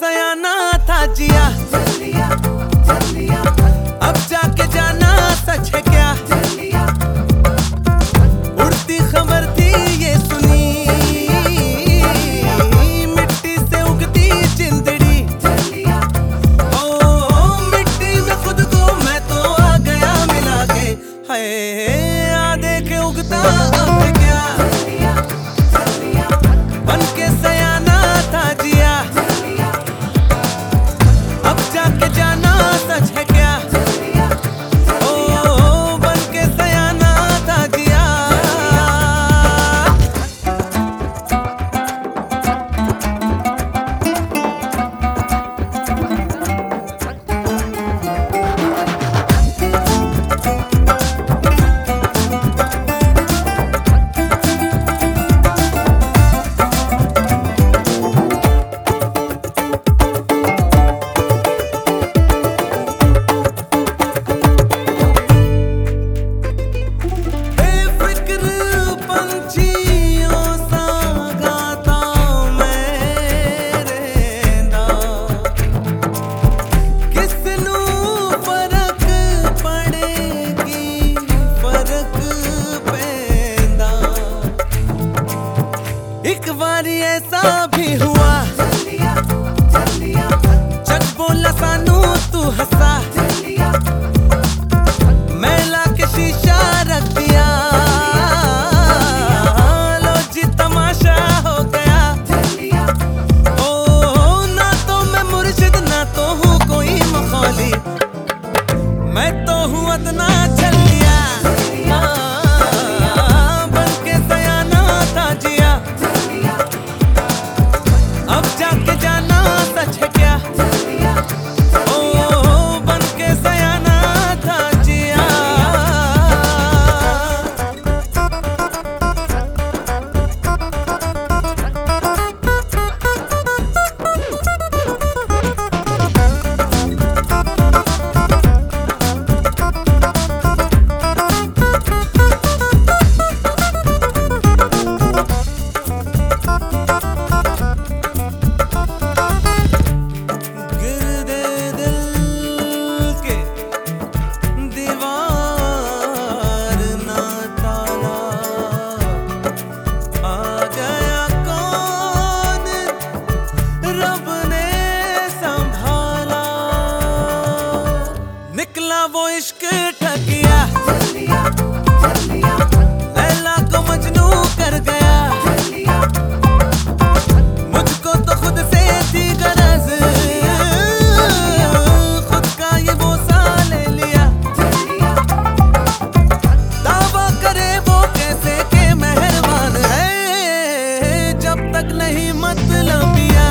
सयाना था जिया। जल लिया, अब जाके जाना सच है क्या? ऐसा भी हुआ। जग बोला सानू तू हंसा। আমরা तक नहीं मतलबिया